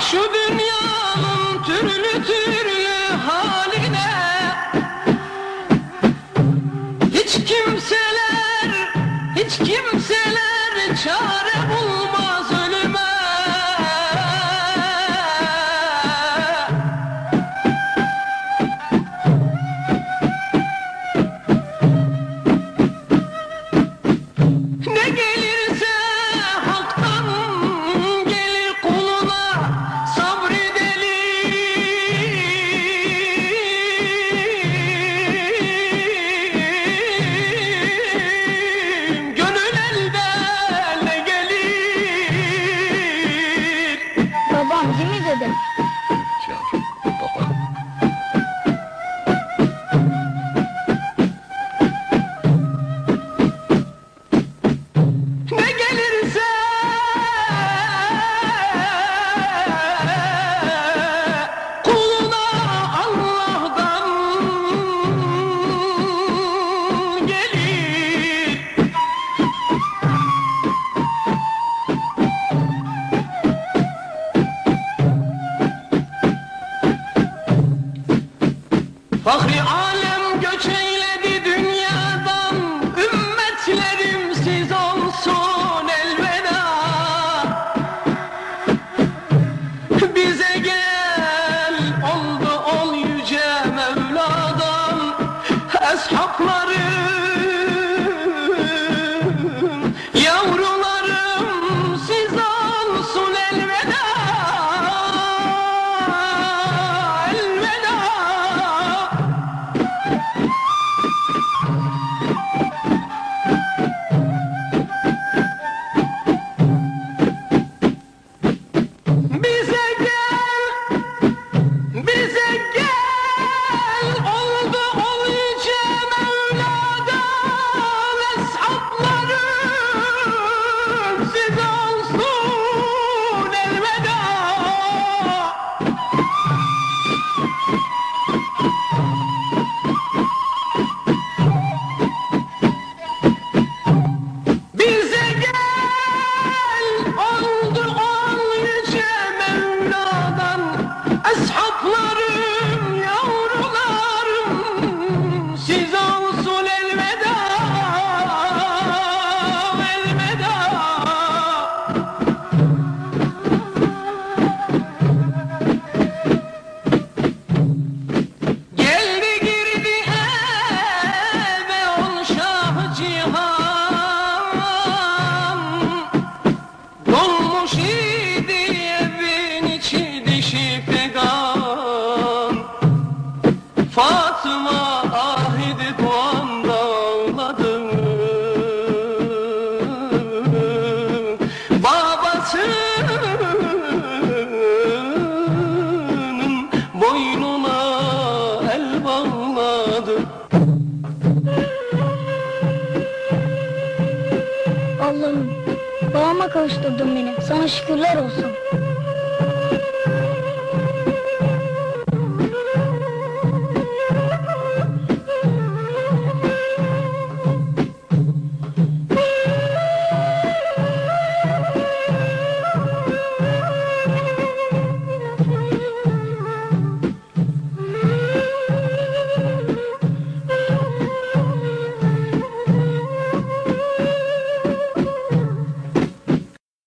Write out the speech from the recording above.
Şu dünyanın türlü türlü haline. Hiç kimseler, hiç kimseler çare bulmaz. فخر آل kaldı. Allah'ım babama kavuşturdun beni. Sana şükürler olsun.